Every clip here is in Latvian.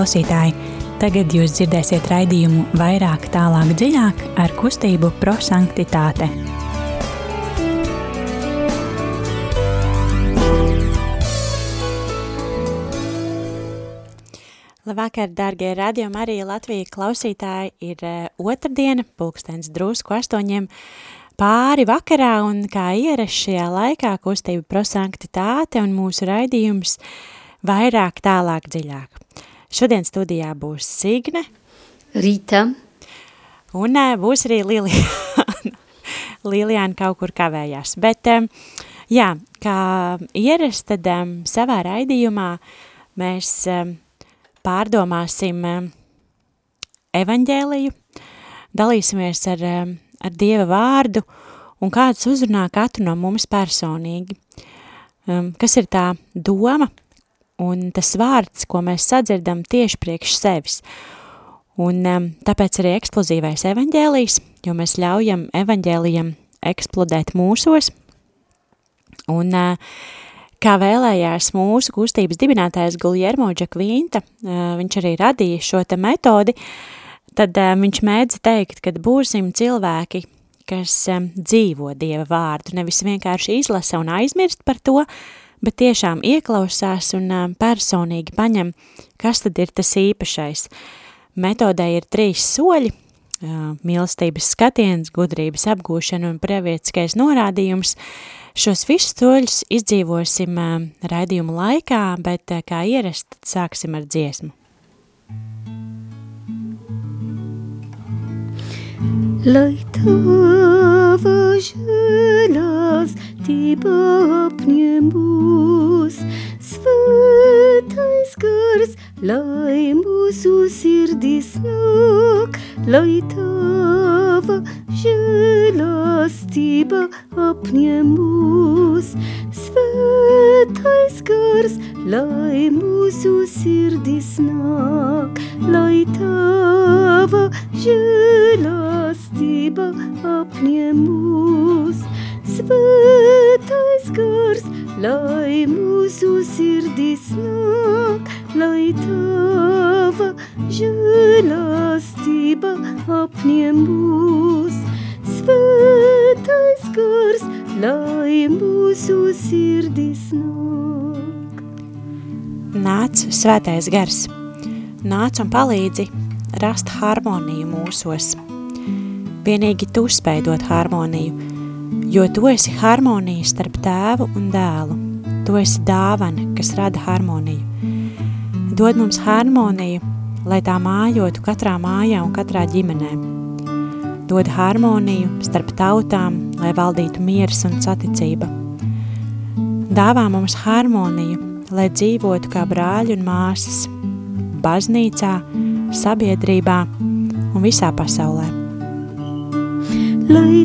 klausītāji! Tagad jūs dzirdēsiet raidījumu vairāk, tālāk, dziļāk ar kustību prosanktitāte. Labvakar, dārgie radiokamā arī Latvijas klausītāji! Ir uh, otrdiena, pulkstens drusku astoņiem pāri vakarā, un kā ierasts šajā laikā kustība prosanktitāte un mūsu raidījums vairāk, tālāk, dziļāk. Šodien studijā būs Signe. Rīta. Un uh, būs arī Lilijāna. Lilijāna kaut kur kavējās. Bet, um, jā, kā ierast, tad um, savā raidījumā mēs pārdomāsim evaņģēliju, dalīsimies ar, ar Dieva vārdu un kāds uzrunā katru no mums personīgi. Kas ir tā doma, un tas vārds, ko mēs sadzirdam tieši priekš sevis. Un um, tāpēc arī eksplozīvais evaņģēlijs, jo mēs ļaujam evaņģēlijam eksplodēt mūsos. Un uh, kā vēlējās mūsu kustības dibinātājs Guljermo Džakvīnta, uh, viņš arī radīja šo te metodi, tad uh, viņš mēdza teikt, ka būsim cilvēki, kas um, dzīvo Dieva vārdu, nevis vienkārši izlasa un aizmirst par to, bet tiešām ieklausās un personīgi paņem, kas tad ir tas īpašais. Metodē ir trīs soļi – mīlestības skatiens, gudrības apgūšana un pravietiskais norādījums. Šos visus soļus izdzīvosim raidījuma laikā, bet kā ierast, sāksim ar dziesmu. Lai tava žēlastība apņem mūs, svētais gars, lai mūsu sirdis nāk, lai tava žēlastība apņem mūs, svētais gars, lai mūsu sirdis nāk, lai tava žēlastība apņem mūs. Svētais gars, lai mūsu sirdis nāk, lai tava žēlastība apņem mūs. Svētais gars, lai mūsu sirdis nāk. Nāc, svētais gars! Nāc un palīdzi rast harmoniju mūsos. Vienīgi tu spēj dot harmoniju, jo tu esi harmonija starp tēvu un dēlu. Tu esi dāvana, kas rada harmoniju. Dod mums harmoniju, lai tā mājotu katrā mājā un katrā ģimenē. Dod harmoniju starp tautām, lai valdītu mieras un saticība. Dāvā mums harmoniju, lai dzīvotu kā brāļi un māsas, baznīcā, sabiedrībā un visā pasaulē. Lai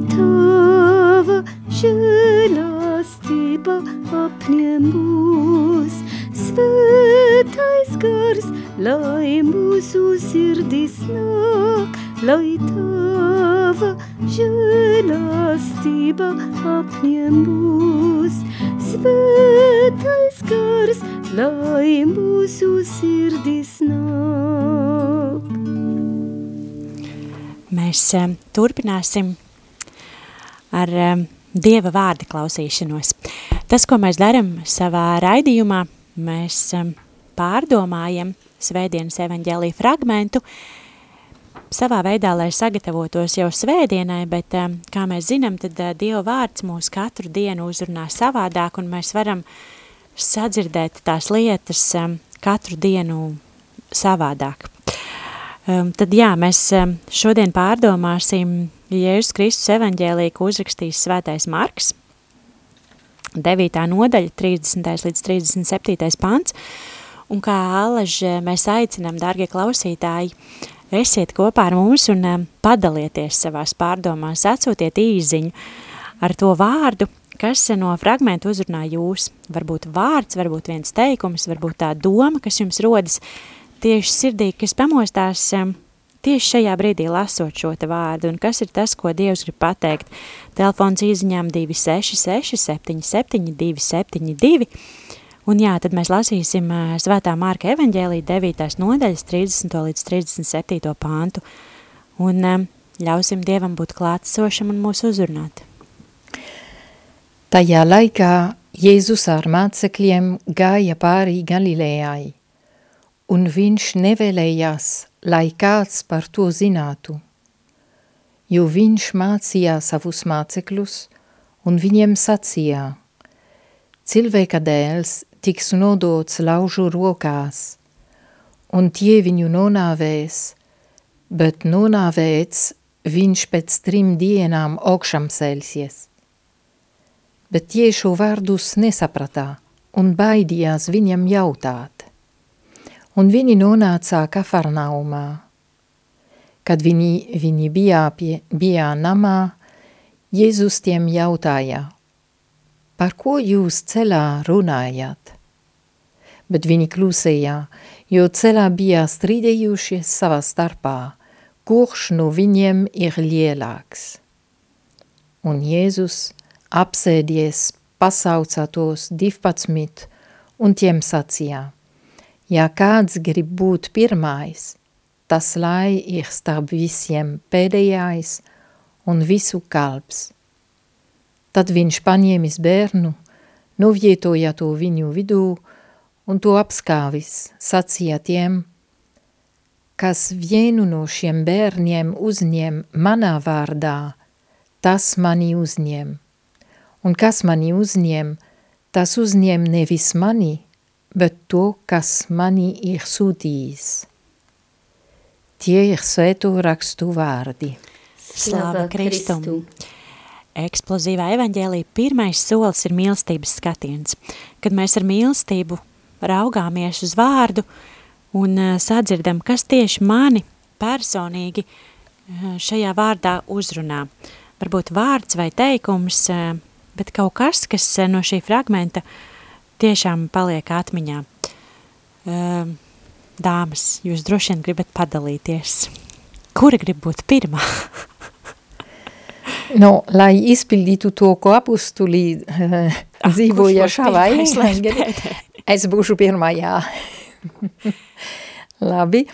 tava žēlastība apņem mūs, svētais gars, lai mūsu sirdis nāk, lai tava žēlastība apņem mūs, svētais gars, lai mūsu sirdis nāk. Mēs um, turpināsim ar um, Dieva vārda klausīšanos. Tas, ko mēs darām savā raidījumā, mēs um, pārdomājam svētdienas evaņģēlī fragmentu, savā veidā, lai sagatavotos jau svētdienai, bet, um, kā mēs zinām, tad uh, Dieva vārds mūs katru dienu uzrunā savādāk, un mēs varam sadzirdēt tās lietas um, katru dienu savādāk. Tad jā, mēs šodien pārdomāsim Jēzus Kristus evaņģēlī, ko uzrakstījis svētais Marks, 9. nodaļa, 30. līdz 37. pants, un kā Alaž mēs aicinām, dārgie klausītāji, esiet kopā ar mums un padalieties savās pārdomās, atsūtiet īziņu ar to vārdu, kas no fragmenta uzrunā jūs. Varbūt vārds, varbūt viens teikums, varbūt tā doma, kas jums rodas, tieši sirdī, kas pamostās tieši šajā brīdī lasot šo te vārdu, un kas ir tas, ko Dievs grib pateikt. Telefons īziņām 266 77 272, Un jā, tad mēs lasīsim Svētā Mārka evaņģēlī 9. nodaļas 30. līdz 37. pāntu. Un ļausim Dievam būt klātsošam un mūs uzrunāt. Tajā laikā Jēzus ar mācekļiem gāja pāri Galilejai, un viņš nevēlējās, lai kāds par to zinātu, jo viņš mācīja savus mācekļus, un viņiem sacīja – Cilvēka dēls tiks nodots laužu rokās, un tie viņu nonāvēs, bet nonāvēts viņš pēc trim dienām augšam celsies. Bet tie šo vārdus nesapratā un baidījās viņam jautāt. Un viņi nonācā Kafarnaumā. Kad viņi, viņi bija, pie, bija namā, Jēzus tiem jautāja – par ko jūs ceļā runājāt? Bet viņi klusējā, jo ceļā bija strīdējušies savā starpā, kurš no viņiem ir lielāks. Un Jēzus apsēdies pasauca tos divpadsmit un tiem sacījā, ja kāds grib būt pirmais, tas lai ir starp visiem pēdējais un visu kalps. Tad viņš paņēmis bērnu, novietoja to viņu vidū un to apskāvis, sacīja tiem, kas vienu no šiem bērniem uzņem manā vārdā, tas mani uzņem. Un kas mani uzņem, tas uzņem nevis mani, bet to, kas mani ir sūtījis. Tie ir svēto rakstu vārdi. Slava Kristum! Kristu eksplozīvā evaņģēlī pirmais solis ir mīlestības skatiens, kad mēs ar mīlestību raugāmies uz vārdu un uh, sadzirdam, kas tieši mani personīgi uh, šajā vārdā uzrunā. Varbūt vārds vai teikums, uh, bet kaut kas, kas no šī fragmenta tiešām paliek atmiņā. Dāmas, jūs droši vien gribat padalīties. Kura grib būt pirmā? No, lai izpildītu to, ko apustulī uh, dzīvoja šāvā es būšu pirmā, jā. Labi,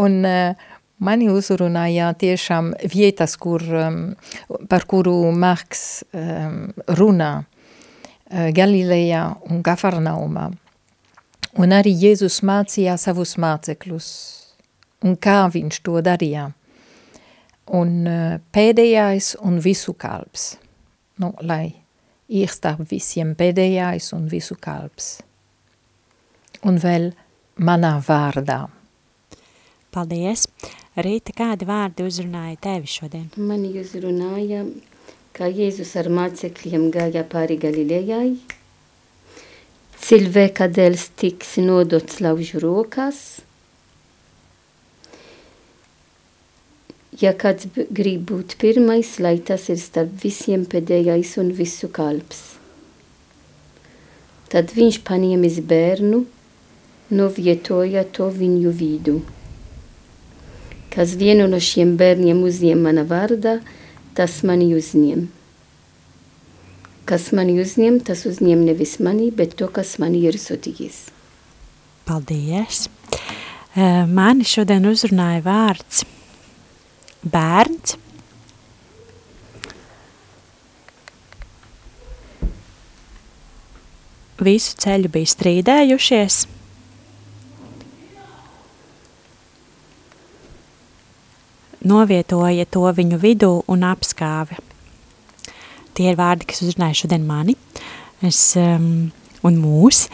un uh, mani uzrunāja tiešām vietas, kur, um, par kuru Marks um, runā uh, Galilejā un Kafarnaumā. Un arī Jēzus mācīja savus mācekļus, un kā viņš to darīja un uh, pēdējais un visu kalps. Nu, lai ir starp visiem pēdējais un visu kalps. Un vēl manā vārdā. Paldies! Rīta, kādi vārdi uzrunāja tevi šodien? Mani uzrunāja, kā Jēzus ar mācekļiem gāja pāri Galilejai. Cilvēka dēls tiks nodots laužu rokās – Ja kāds grib būt pirmais, lai tas ir starp visiem pēdējais un visu kalps. Tad viņš paņēmis bērnu, novietoja to viņu vidu. Kas vienu no šiem bērniem uzņem mana vārdā, tas mani uzņem. Kas mani uzņem, tas uzņem nevis mani, bet to, kas mani ir sūtījis. Paldies! Mani šodien uzrunāja vārds – bērns. Visu ceļu bija strīdējušies. Novietoja to viņu vidū un apskāva. Tie ir vārdi, kas uzrunāja šodien mani es, um, un mūs.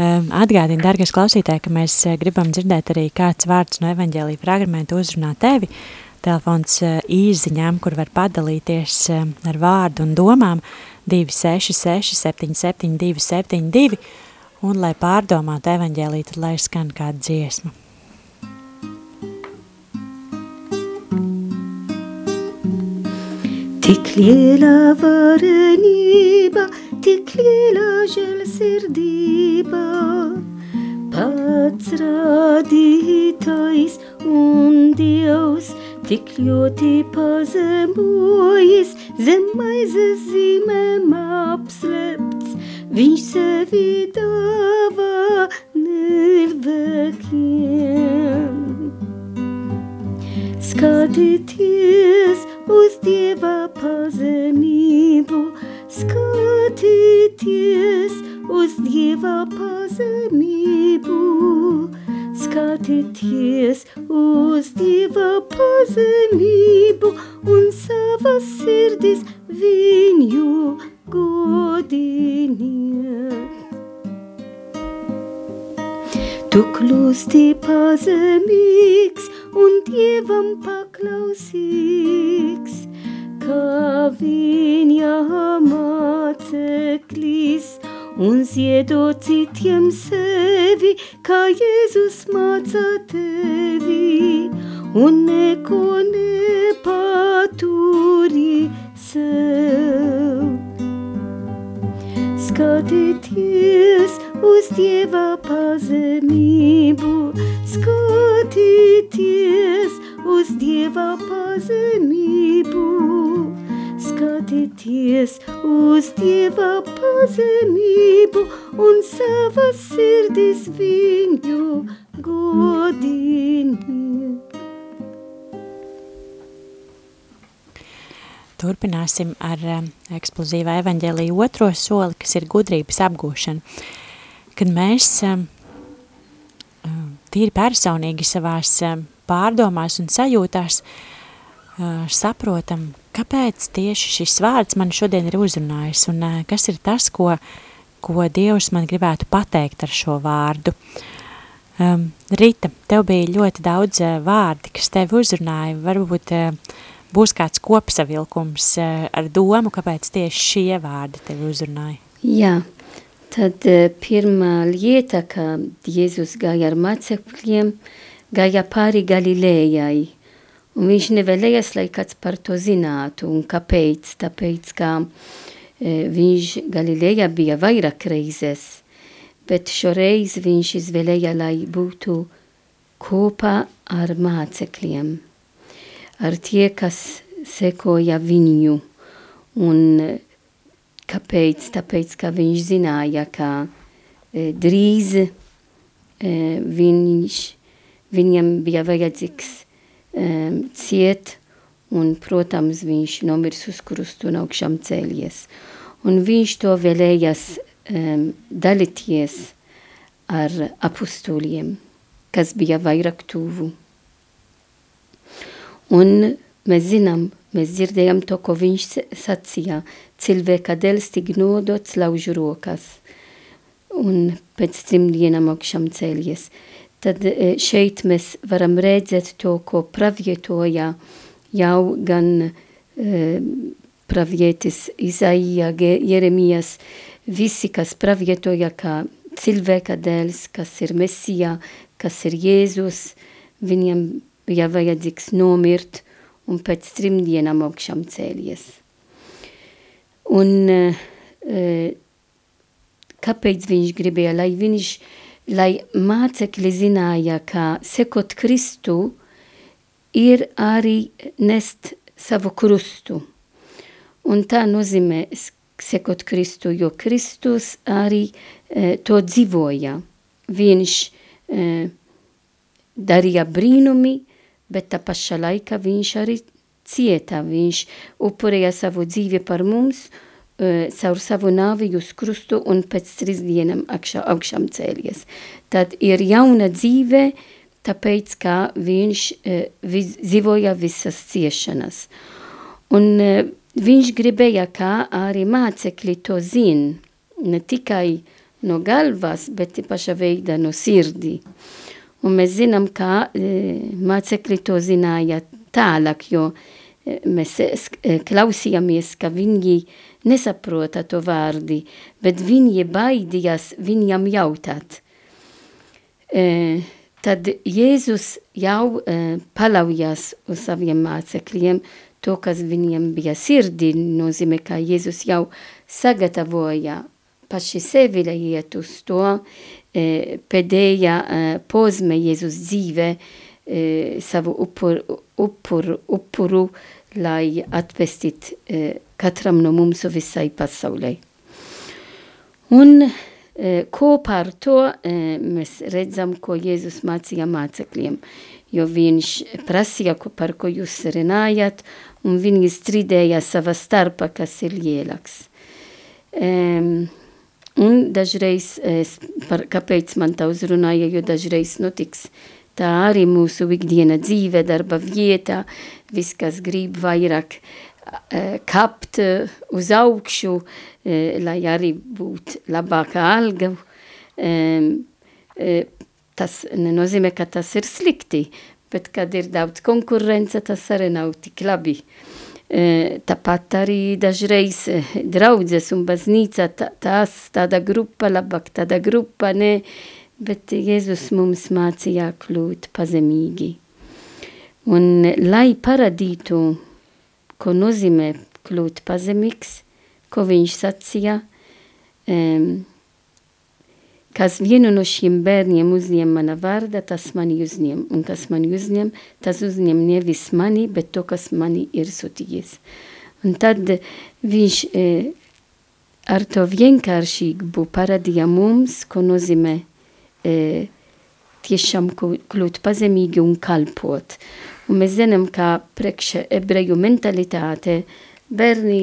Um, atgādinu, dargais klausītāji, ka mēs uh, gribam dzirdēt arī kāds vārds no evaņģēlī fragmenta uzrunā tevi. Uh, telefons eh, īziņām, kur var padalīties eh, ar vārdu un domām 266 77 272 un, lai pārdomātu evaņģēlī, tad lai skan kāda dziesma. Tik liela varenība, tik liela žēlsirdība, pats radītājs un Dievs – tik ļoti pazemojis, zem maizes zīmēm apslepts, viņš sevi dāvā nirvekiem. Skatieties uz Dieva pazemību, skatieties uz Dieva pazemību, skatieties uz Dieva pazemību un savas sirdis viņu godiniet. Tu kļūsti pazemīgs un Dievam paklausīgs, kā viņa māceklis, un ziedo citiem sevi, kā Jēzus māca tevi, un neko nepaturi sev. Skatieties uz Dieva pazemību, skatieties uz Dieva pazemību, skatieties uz Dieva pazemību un savas sirdis viņu godiniet. Turpināsim ar um, eksplozīvā evaņģēlīja otro soli, kas ir gudrības apgūšana. Kad mēs um, tīri personīgi savās um, pārdomās un sajūtās uh, saprotam, kāpēc tieši šis vārds man šodien ir uzrunājis un uh, kas ir tas, ko, ko Dievs man gribētu pateikt ar šo vārdu. Um, Rita, tev bija ļoti daudz uh, vārdi, kas tevi uzrunāja, varbūt uh, būs kāds kopsavilkums uh, ar domu, kāpēc tieši šie vārdi tevi uzrunāja. Jā, tad uh, pirmā lieta, ka Jēzus gāja ar mācekļiem, gāja pāri Galilējai. Un viņš nevēlējās, lai kāds par to zinātu. Un kāpēc? Tāpēc, ka e, viņš Galilejā bija vairāk reizes, bet šoreiz viņš izvēlēja, lai būtu kopā ar mācekļiem, ar tie, kas sekoja viņu. Un e, kāpēc? Tāpēc, ka viņš zināja, ka e, drīz e, viņš, viņam bija vajadzīgs um, ciet, un, protams, viņš nomirs uz krustu un augšām cēlies. Un viņš to vēlējas um, dalīties ar apustuliem, kas bija vairāk tuvu. Un mēs zinām, mēs dzirdējam to, ko viņš sacīja, cilvēka dēls tik nodots laužu rokas, un pēc trim dienām augšām cēlies tad e, šeit mēs varam redzēt to, ko pravietoja jau gan e, pravietis Izaija, Jeremijas, visi, kas pravietoja, kā cilvēka dēls, kas ir Mesija, kas ir Jēzus, viņam bija vajadzīgs nomirt un pēc trim dienām augšām cēlies. Un e, kāpēc viņš gribēja, lai viņš lai mācekļi zināja, ka sekot Kristu ir arī nest savu krustu. Un tā nozīmē sekot Kristu, jo Kristus arī e, to dzīvoja. Viņš e, darīja brīnumi, bet tā pašā laikā viņš arī cieta, viņš upurēja savu dzīvi par mums, caur savu nāvi uz krustu un pēc trīs dienām augšā, augšām cēlies. Tad ir jauna dzīve, tāpēc, ka viņš vis, dzīvoja visas ciešanas. Un viņš gribēja, kā arī mācekļi to zin, ne tikai no galvas, bet paša veida no sirdi. Un mēs zinām, ka mācekļi to zināja tālāk, jo mēs klausījāmies, ka viņi nesaprota to vārdi, bet viņi baidījās viņam jautāt. E, tad Jēzus jau e, palaujās uz saviem mācekļiem, to, kas viņiem bija sirdī, nozīmē, ka Jēzus jau sagatavoja paši sevi, lai iet uz to e, pēdējā e, pozme Jēzus dzīve, e, savu upur, upur, upuru, lai atpestīt e, katram no mums visai pasaulē. Un e, kopā ar to e, mēs redzam, ko Jēzus mācīja mācekļiem, jo viņš prasīja, par ko jūs runājat, un viņi strīdēja savā starpā, kas ir lielāks. Um, un dažreiz, es, par, kāpēc man tā uzrunāja, jo dažreiz notiks tā arī mūsu ikdiena dzīve, darba vietā, viss, kas grib vairāk uh, kapt uh, uz augšu, uh, lai arī būtu labāka alga. Um, tas nenozīmē, ka tas ir slikti, bet kad ir daudz konkurence, tas arī nav tik labi. Tāpat arī dažreiz draudzes un baznīca, tās tāda grupa, labāk tāda grupa, ne, bet Jēzus mums mācīja kļūt pazemīgi. Un lai paradītu, ko nozīmē kļūt pazemīgs, ko viņš sacīja, um, Kas vienu no šiem bērniem uzņem mana vārda, tas mani uzņem. Un kas mani uzņem, tas uzņem nevis mani, bet to, kas mani ir sūtījis. Un tad viņš e, ar to vienkāršību parādīja mums, ko nozīmē e, tiešām kļūt pazemīgi un kalpot. Un mēs zinām, ka priekš ebreju mentalitāte bērni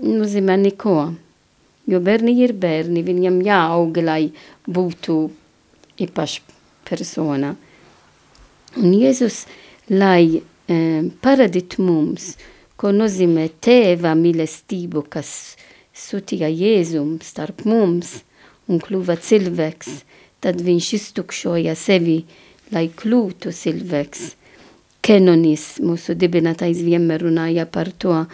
nozīmē neko jo bērni ir bērni, viņam jāaug, lai būtu īpaša persona. Un Jēzus, lai um, parādītu mums, ko nozīmē tēva mīlestību, kas sūtīja Jēzum starp mums un kļuva cilvēks, tad viņš iztukšoja sevi, lai kļūtu cilvēks. Kenonis, mūsu dibinātais vienmēr runāja par to,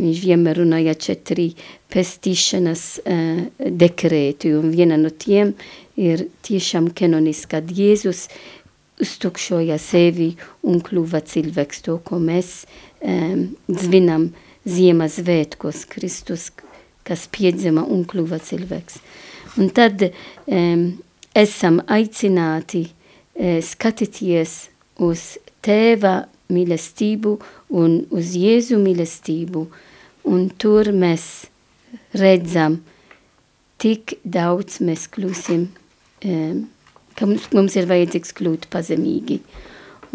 Viņš vienmēr runāja četri pestīšanas uh, dekrēti, un viena no tiem ir tiešām kanoniska, kad Jēzus uztukšoja sevi un kļuva cilvēks, to, ko mēs um, zvinam Ziemassvētkos, Kristus, kas piedzima un kļuva cilvēks. Un tad um, esam aicināti uh, skatīties uz tēva mīlestību un uz Jēzu mīlestību, un tur mēs redzam, tik daudz mēs kļūsim, um, ka mums ir vajadzīgs kļūt pazemīgi.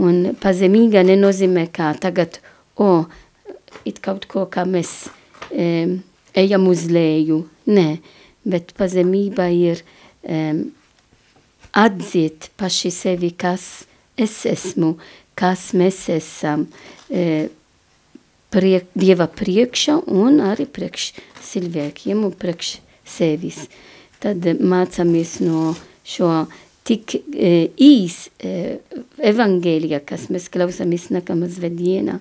Un pazemīga nenozīmē, kā tagad, o, oh, it kaut ko, kā mēs um, ejam uz leju. Nē, bet pazemība ir um, atzīt paši sevi, kas es esmu, kas mēs esam, uh, priek, Dieva priekšā un arī priekš cilvēkiem un priekš sevis. Tad mācāmies no šo tik e, īs e, evangēlija, kas mēs klausāmies nākamā svētdienā,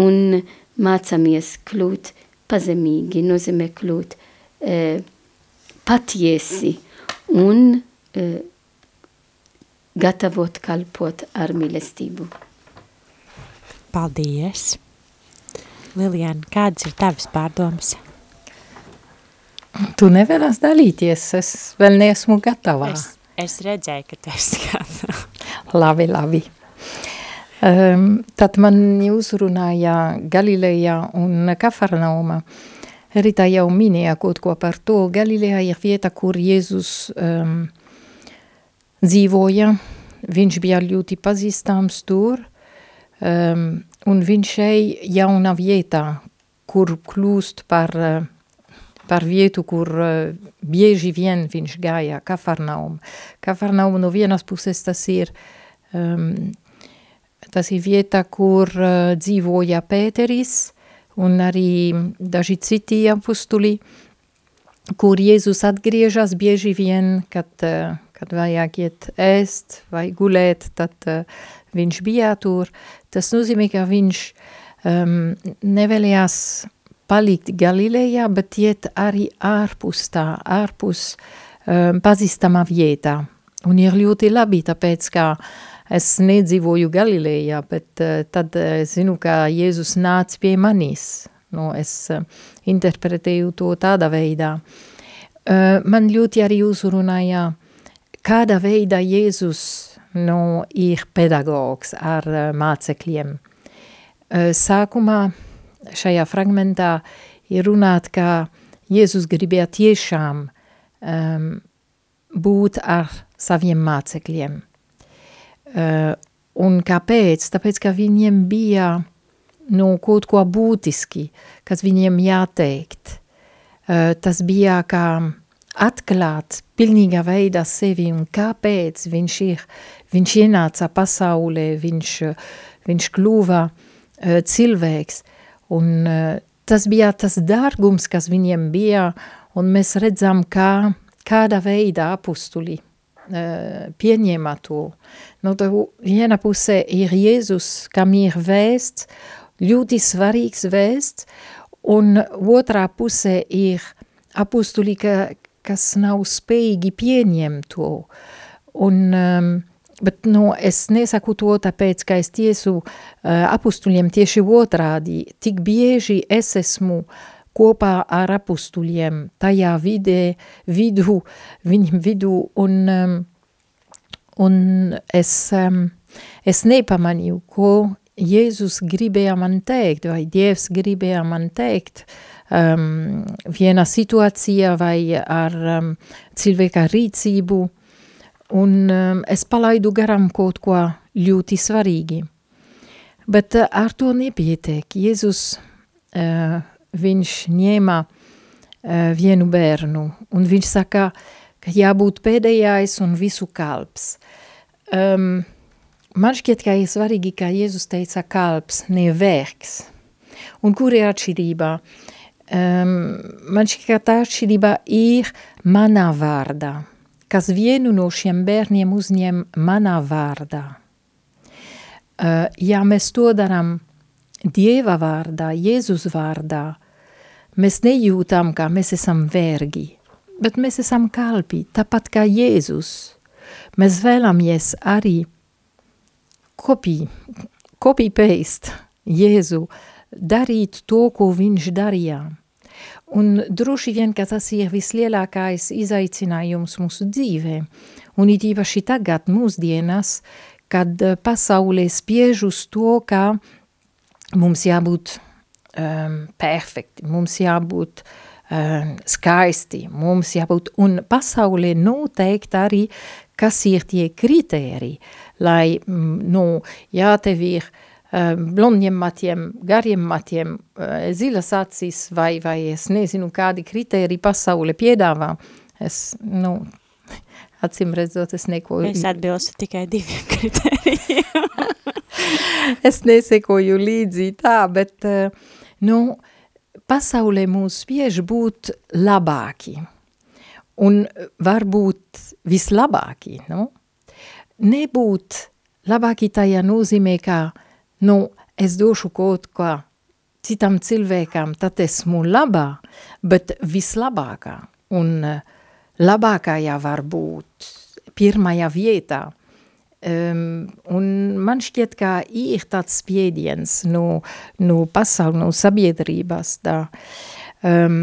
un mācāmies kļūt pazemīgi, nozīmē kļūt e, patiesi un e, gatavot kalpot ar mīlestību. Paldies! Lilijāna, kādas ir tavas pārdomas? Tu nevēlas dalīties, es vēl neesmu gatavā. Es, es redzēju, ka tu esi gatavā. labi, labi. Um, tad man uzrunāja Galilejā un Kafarnauma. Rita jau minēja kaut ko par to. Galilejā ir vieta, kur Jēzus um, dzīvoja. Viņš bija ļoti pazīstams tur. Um, un viņš ej jaunā vietā, kur kļūst par, par vietu, kur bieži vien viņš gāja Kafarnaum. Kafarnaum no vienas puses tas ir, um, tas ir vieta, kur uh, dzīvoja Pēteris un arī daži citi apustuli, kur Jēzus atgriežas bieži vien, kad, uh, kad vajag iet ēst vai gulēt, tad uh, viņš bija tur. Tas nozīmē, ka viņš um, nevēlējās palikt Galilejā, bet iet arī ārpus tā, ārpus um, pazīstamā vietā. Un ir ļoti labi, tāpēc, ka es nedzīvoju Galilejā, bet uh, tad es zinu, ka Jēzus nāca pie manis. No, es uh, interpretēju to tādā veidā. Uh, man ļoti arī uzrunāja, kādā veidā Jēzus nu, ir pedagogs ar uh, mācekļiem. Uh, sākumā šajā fragmentā ir runāt, ka Jēzus gribēja tiešām um, būt ar saviem mācekļiem. Uh, un kāpēc? Tāpēc, ka viņiem bija nu, kaut ko būtiski, kas viņiem jāteikt. Uh, tas bija kā atklāt pilnīgā veidā sevi un kāpēc viņš ir, viņš ienāca pasaulē, viņš, viņš kļuva uh, cilvēks. Un uh, tas bija tas dārgums, kas viņiem bija, un mēs redzam, kā, kādā veidā apustuli uh, pieņēma to. No tā viena pusē ir Jēzus, kam ir vēsts, ļoti svarīgs vēsts, un otrā pusē ir apustuli, kas nav spējīgi pieņemt to. Un, um, bet nu, es nesaku to tāpēc, ka es tiesu uh, apustuļiem tieši otrādi. Tik bieži es esmu kopā ar apustuļiem tajā vidē, vidu, viņu vidu, un, um, un es, um, es nepamanīju, ko Jēzus gribēja man teikt, vai Dievs gribēja man teikt, uh, um, viena situācija vai ar um, cilvēka rīcību, un um, es palaidu garam kaut ko ļoti svarīgi. Bet uh, ar to nepietiek. Jēzus, uh, viņš ņēma uh, vienu bērnu, un viņš saka, ka jābūt pēdējais un visu kalps. Um, man šķiet, ka ir svarīgi, ka Jēzus teica kalps, ne vergs. Un kur ir atšķirība? Uh, man šķiet, ka tā atšķirība ir manā vārdā, kas vienu no šiem bērniem uzņem manā vārdā. Uh, ja mēs to darām Dieva vārdā, Jēzus vārdā, mēs nejūtam, ka mēs esam vergi, bet mēs esam kalpi, tāpat kā Jēzus. Mēs vēlamies arī copy, copy paste Jēzu, darīt to, ko viņš darīja. Un droši vien, ka tas ir vislielākais izaicinājums mūsu dzīvē. Un it īpaši tagad, mūsdienas, kad eh, pasaulē spiež uz to, ka mums jābūt um, perfekti, mums jābūt um, skaisti, mums jābūt, un pasaulē noteikti arī, kas ir tie kritēri, lai, mm, nu, jā, tev ir uh, blondiem matiem, gariem matiem, eh, zilas acis vai, vai es nezinu, kādi kriteriji pasaule piedāvā. Es, nu, acīm redzot, es neko... Es atbilstu tikai diviem kriterijiem. es nesekoju līdzi tā, bet, eh, nu, pasaulē mūs spiež būt labāki. Un varbūt vislabāki, nu? Nebūt labāki tajā nozīmē, ka nu, es došu kaut ko citam cilvēkam, tad esmu labā, bet vislabākā un eh, labākajā var būt pirmajā vietā. Um, un man šķiet, ka ir tāds spiediens no, no pasaules, no sabiedrības. Tā. Um,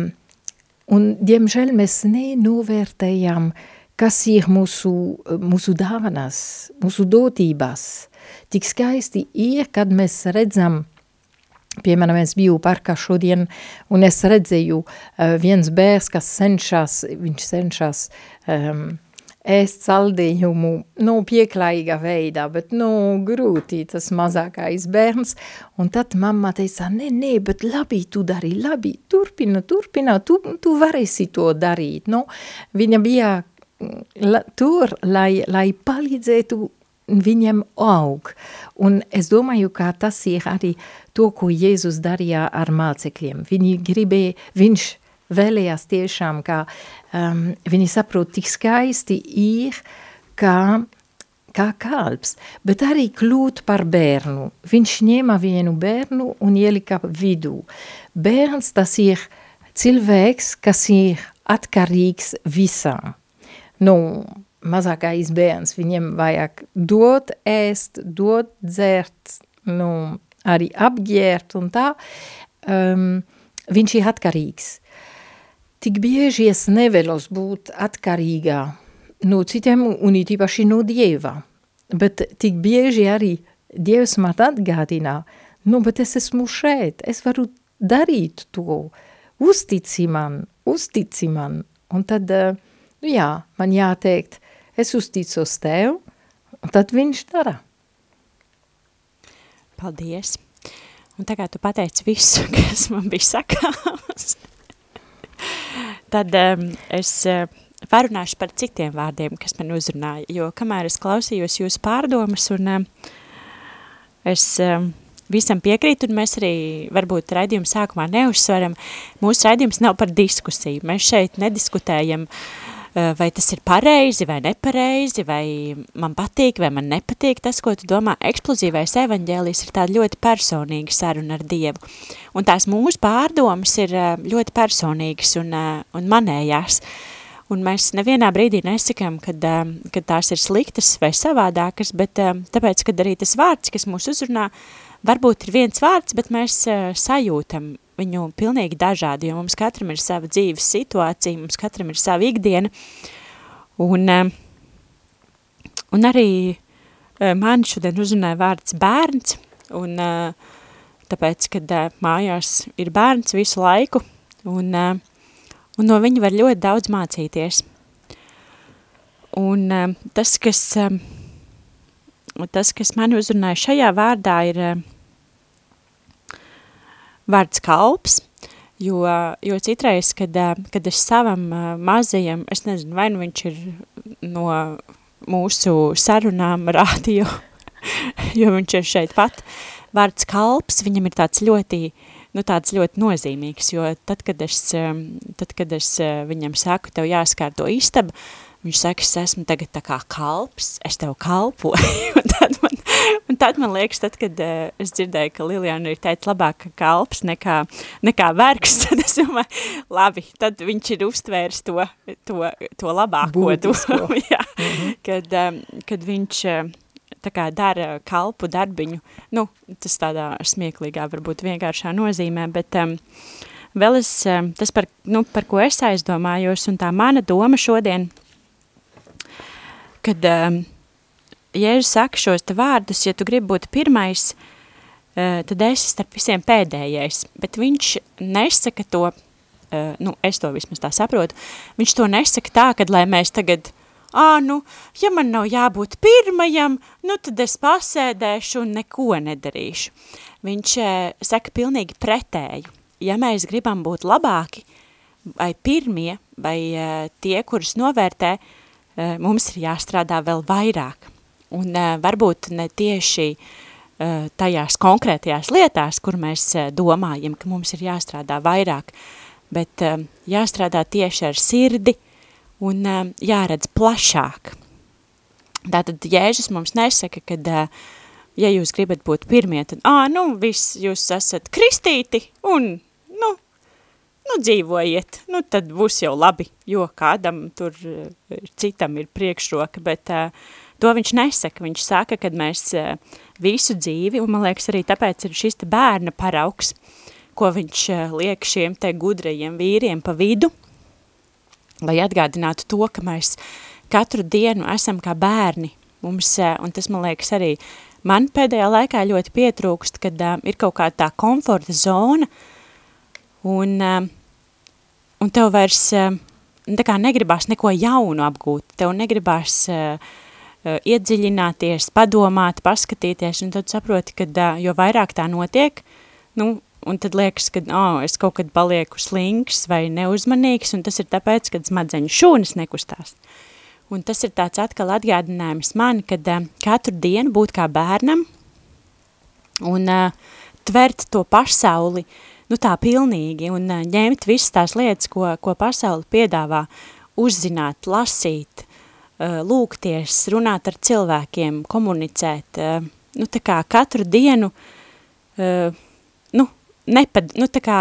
un, diemžēl, mēs nenovērtējam, kas ir mūsu, mūsu dāvanas, mūsu dotības. Tik skaisti ir, kad mēs redzam, piemēram, es biju parkā šodien, un es redzēju uh, viens bērs, kas cenšas, viņš cenšas um, ēst saldējumu, nu, pieklājīgā veidā, bet, nu, grūti tas mazākais bērns, un tad mamma teica, nē, nē, bet labi tu dari, labi, turpina, turpina, tu, tu varēsi to darīt, nu, viņa bija la, tur, lai, lai palīdzētu viņam aug. Un es domāju, ka tas ir arī to, ko Jēzus darīja ar mācekļiem. Viņi gribēja, viņš vēlējās tiešām, ka um, viņi saprot, tik skaisti ir, kā, kā kalps, bet arī kļūt par bērnu. Viņš ņēma vienu bērnu un ielika vidū. Bērns tas ir cilvēks, kas ir atkarīgs visām. Nu, mazākais bērns, viņiem vajag dot ēst, dot dzert, nu, arī apģērt un tā, um, viņš ir atkarīgs. Tik bieži es nevēlos būt atkarīgā no citiem un it īpaši no Dieva, bet tik bieži arī Dievs man atgādina, nu, bet es esmu šeit, es varu darīt to, uztici man, uztici man, un tad uh, Nu jā, man jāteikt, es uzticos tev, un tad viņš dara. Paldies! Un tagad tu pateici visu, kas man bija sakāms. tad um, es uh, parunāšu par citiem vārdiem, kas man uzrunāja, jo kamēr es klausījos jūsu pārdomas un uh, es um, visam piekrītu, un mēs arī varbūt raidījuma sākumā neuzsveram, mūsu raidījums nav par diskusiju, mēs šeit nediskutējam uh, vai tas ir pareizi vai nepareizi, vai man patīk vai man nepatīk tas, ko tu domā. Eksplozīvais evaņģēlijs ir tāda ļoti personīga saruna ar Dievu. Un tās mūsu pārdomas ir eh, ļoti personīgas un, eh, un manējās. Un mēs nevienā brīdī nesakām, kad, kad tās ir sliktas vai savādākas, bet tāpēc, kad arī tas vārds, kas mūs uzrunā, varbūt ir viens vārds, bet mēs sajūtam viņu pilnīgi dažādi, jo mums katram ir sava dzīves situācija, mums katram ir sava ikdiena, un, eh, un arī eh, man šodien uzrunāja vārds bērns, un eh, tāpēc, kad mājās ir bērns visu laiku, un, un no viņa var ļoti daudz mācīties. Un tas, kas, tas, kas man uzrunāja šajā vārdā, ir vārds kalps, jo, jo citreiz, kad, kad es savam mazajam, es nezinu, vai nu viņš ir no mūsu sarunām rādio, jo viņš ir šeit pat, vārds kalps, viņam ir tāds ļoti, nu tāds ļoti nozīmīgs, jo tad, kad es, tad, kad es viņam saku, tev jāskārto istaba, viņš saka, es esmu tagad tā kā kalps, es tev kalpoju, un tad man tad man liekas, tad, kad uh, es dzirdēju, ka Liljana ir teica labāk kalps nekā, nekā vergs, tad es domāju, labi, tad viņš ir uztvērs to, to, to labāko domu, jā, mm -hmm. kad, um, kad viņš uh, tā kā dara kalpu darbiņu, nu, tas tādā smieklīgā, varbūt vienkāršā nozīmē, bet um, vēl es, um, tas par, nu, par ko es aizdomājos, un tā mana doma šodien, kad um, Jēzus saka šos te vārdus, ja tu gribi būt pirmais, eh, tad esi starp visiem pēdējais, bet viņš nesaka to, eh, nu, es to vismaz tā saprotu, viņš to nesaka tā, kad lai mēs tagad, ā, nu, ja man nav jābūt pirmajam, nu, tad es pasēdēšu un neko nedarīšu. Viņš eh, saka pilnīgi pretēju. Ja mēs gribam būt labāki, vai pirmie, vai tie, kurus novērtē, mums ir jāstrādā vēl vairāk. Un uh, varbūt ne tieši uh, tajās konkrētajās lietās, kur mēs uh, domājam, ka mums ir jāstrādā vairāk, bet jāstrādā tieši ar sirdi un jāredz plašāk. Tātad Jēzus mums nesaka, ka, uh, ja jūs gribat būt pirmie, tad, ā, nu, viss, jūs esat kristīti un, nu, nu, dzīvojiet, nu, tad būs jau labi, jo kādam tur citam ir priekšroka, bet uh, To viņš nesaka, viņš saka, kad mēs eh, visu dzīvi, un man liekas arī tāpēc ir šis bērna paraugs, ko viņš eh, liek šiem te gudrajiem vīriem pa vidu, lai atgādinātu to, ka mēs katru dienu esam kā bērni. Mums, eh, un tas man liekas arī, man pēdējā laikā ļoti pietrūkst, kad uh, ir kaut kā tā komforta zona, un, uh, un tev vairs uh, tā kā negribās neko jaunu apgūt, tev negribās Uh, iedziļināties, padomāt, paskatīties, un tad saproti, ka jo vairāk tā notiek, nu, un tad liekas, ka oh, es kaut kad palieku slinks vai neuzmanīgs, un tas ir tāpēc, ka smadzeņu šūnas nekustās. Un tas ir tāds atkal atgādinājums man, kad uh, katru dienu būt kā bērnam un uh, tvert to pasauli, nu tā pilnīgi, un uh, ņemt visas tās lietas, ko, ko pasauli piedāvā, uzzināt, lasīt, Eh, lūgties, runāt ar cilvēkiem, komunicēt, eh, nu, tā kā katru dienu, eh, nu, nepad, nu, tā kā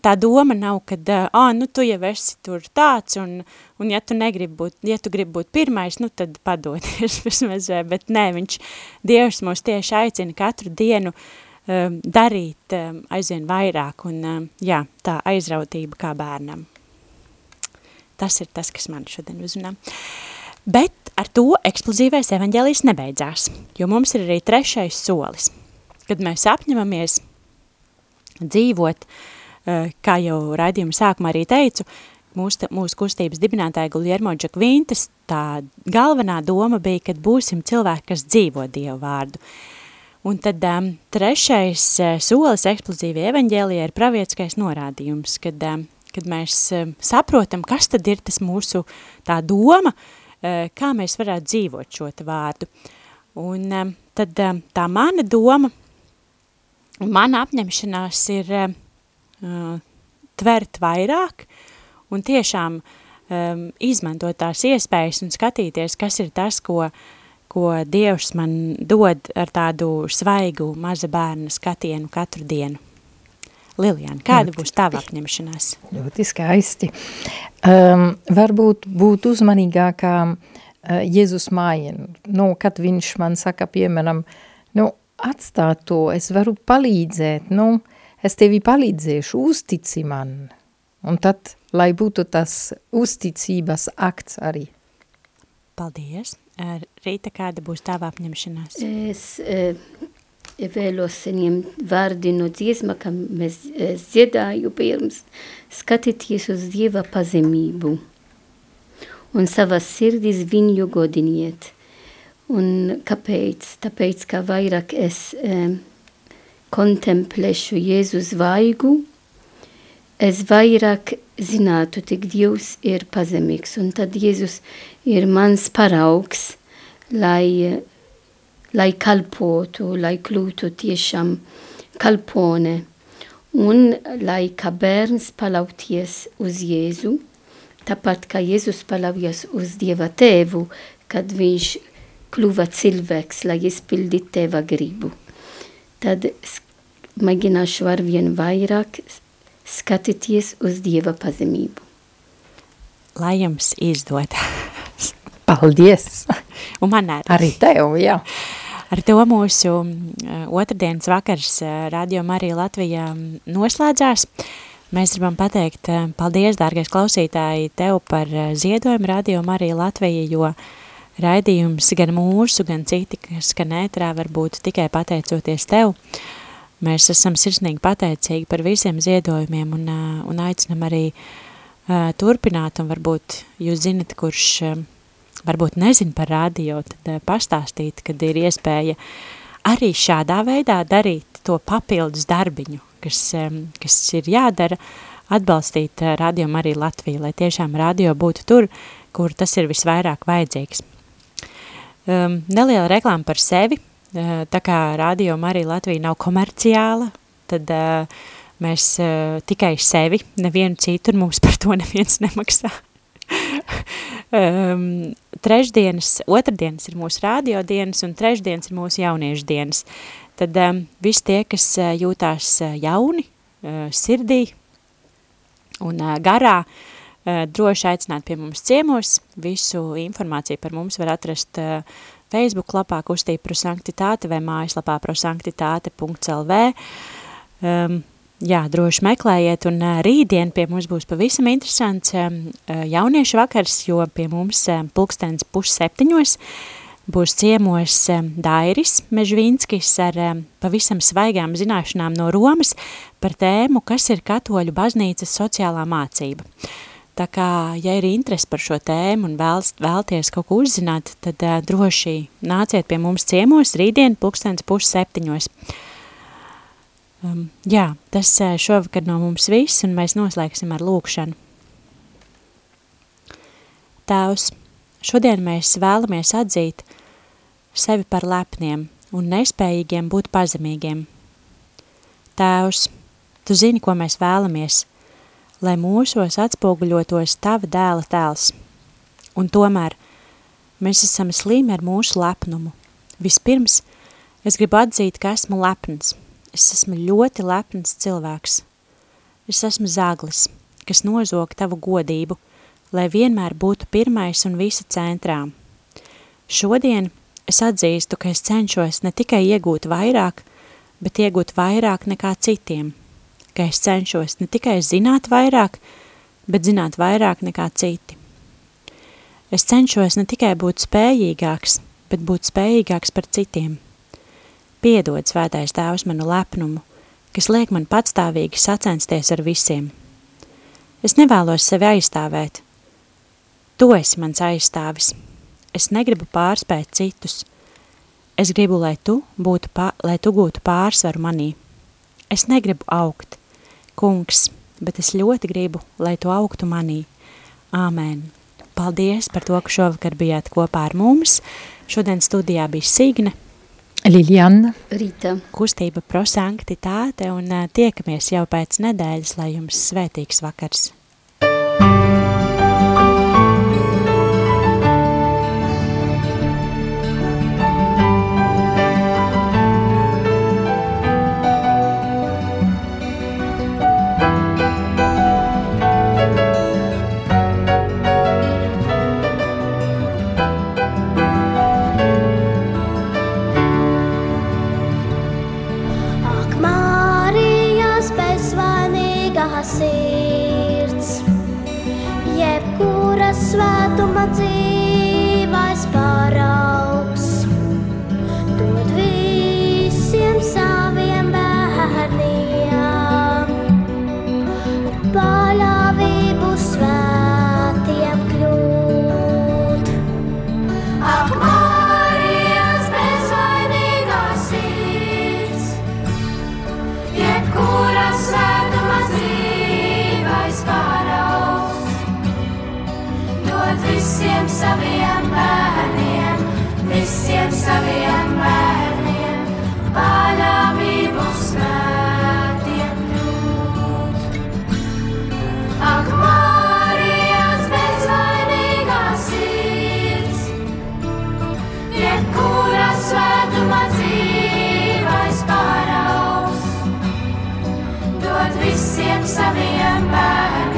tā doma nav, kad, ā, nu, tu jau esi tur tāds, un, un ja tu negribi būt, ja tu gribi būt pirmais, nu, tad padodies vismaz, bet nē, viņš, Dievs mūs tieši aicina katru dienu darīt aizvien vairāk, un, jā, tā aizrautība kā bērnam. Tas ir tas, kas man šodien uzrunā. Uh, Bet ar to eksplozīvais evaņģēlijs nebeidzās, jo mums ir arī trešais solis, kad mēs apņemamies dzīvot, eh, kā jau raidījuma sākumā arī teicu, mūsu, mūsu kustības dibinātāja Guljermo Džakvintas tā galvenā doma bija, kad būsim cilvēki, kas dzīvo Dievu vārdu. Un tad um, trešais uh, solis eksplozīvi evaņģēlijā ir pravietiskais norādījums, kad, um, kad mēs um, saprotam, kas tad ir tas mūsu tā doma, uh, kā mēs varētu dzīvot šo vārdu. Un um, tad um, tā mana doma, mana apņemšanās ir tvert vairāk un tiešām izmantot tās iespējas un skatīties, kas ir tas, ko, ko Dievs man dod ar tādu svaigu maza bērna skatienu katru dienu. Lilijāna, kāda būs tava apņemšanās? Ļoti skaisti. Um, varbūt būt uzmanīgākā uh, Jēzus mājien. Nu, kad viņš man saka, piemēram, nu, atstāt to, es varu palīdzēt, nu, es tevi palīdzēšu, uztici man. Un tad, lai būtu tas uzticības akts arī. Paldies. Rīta, kāda būs tava apņemšanās? Es e, vēlos saņemt vārdi no dziesma, ka mēs e, dziedāju pirms skatīties uz Dieva pazemību un savas sirdis viņu godiniet. Un kāpēc? Tāpēc, ka vairāk es e, kontemplēšu Jēzus vaigu, es vairāk zinātu, tik Dievs ir pazemīgs, un tad Jēzus ir mans paraugs, lai, lai kalpotu, lai kļūtu tiešām kalpone, un lai kā bērns palaukties uz Jēzu, tāpat kā Jēzus palaujas uz Dieva tēvu, kad viņš kļuva cilvēks, lai izpildītu teva gribu. Tad mēģināšu ar vien vairāk skatīties uz Dieva pazemību. Lai jums izdodas. Paldies! Un man arī. Arī tev, jā. Ar to mūsu uh, otrdienas vakars uh, Radio Marija Latvijā noslēdzās. Mēs gribam pateikt uh, paldies, dārgais klausītāji, tev par ziedojumu Radio Marija Latvija, jo raidījums gan mūsu, gan citi, kas skan ētrā, varbūt tikai pateicoties tev. Mēs esam sirsnīgi pateicīgi par visiem ziedojumiem un, un aicinam arī turpināt, un varbūt jūs zinat, kurš varbūt nezin par radio, tad uh, pastāstīt, kad ir iespēja arī šādā veidā darīt to papildus darbiņu, kas, kas ir jādara, atbalstīt uh, radio arī Latviju, lai tiešām radio būtu tur, kur tas ir visvairāk vajadzīgs. Um, neliela reklāma par sevi, Eh, tā kā radio arī Latvija nav komerciāla, tad uh, mēs uh, tikai sevi, nevienu citu, un mums par to neviens nemaksā. um, trešdienas, otrdienas ir mūsu radio dienas, un trešdienas ir mūsu jauniešu dienas. Tad um, visi tie, kas uh, jūtās uh, jauni, uh, sirdī un uh, garā, uh, droši aicināt pie mums ciemos. Visu informāciju par mums var atrast uh, Facebook lapā kustība prosanktitāte vai mājaslapā prosanktitāte.lv. Um, jā, droši meklējiet, un rītdien pie mums būs pavisam interesants jauniešu vakars, jo pie mums um, pulkstens pusseptiņos būs ciemos Dairis Mežvinskis ar pavisam svaigām zināšanām no Romas par tēmu, kas ir katoļu baznīcas sociālā mācība. Tā kā, ja ir interesi par šo tēmu un vēls, vēlties kaut ko uzzināt, tad droši nāciet pie mums ciemos rītdien pulkstens puš septiņos. Um, jā, tas uh, šovakar no mums viss, un mēs noslēgsim ar lūkšanu. Tēvs, šodien mēs vēlamies atzīt sevi par lepniem un nespējīgiem būt pazemīgiem. Tēvs, tu zini, ko mēs vēlamies – lai mūsos atspoguļotos tava dēla tēls. Un tomēr mēs esam slīmi ar mūsu lepnumu. Vispirms es gribu atzīt, ka esmu lepns. Es esmu ļoti lepns cilvēks. Es esmu zāglis, kas nozog tavu godību, lai vienmēr būtu pirmais un visa centrā. Šodien es atzīstu, ka es cenšos ne tikai iegūt vairāk, bet iegūt vairāk nekā citiem – ka es cenšos ne tikai zināt vairāk, bet zināt vairāk nekā citi. Es cenšos ne tikai būt spējīgāks, bet būt spējīgāks par citiem. Piedod svētais tēvs manu lepnumu, kas liek man patstāvīgi sacensties ar visiem. Es nevēlos sevi aizstāvēt. Tu esi mans aizstāvis. Es negribu pārspēt citus. Es gribu, lai tu, būtu pār, lai tu gūtu pārsvaru manī. Es negribu augt, kungs, bet es ļoti gribu, lai tu augtu manī. Āmēn. Paldies par to, ka šovakar bijāt kopā ar mums. Šodien studijā bija Signe, Liliana, Rīta. kustība prosanktitāte un tiekamies jau pēc nedēļas, lai jums svētīgs vakars. Visiem saviem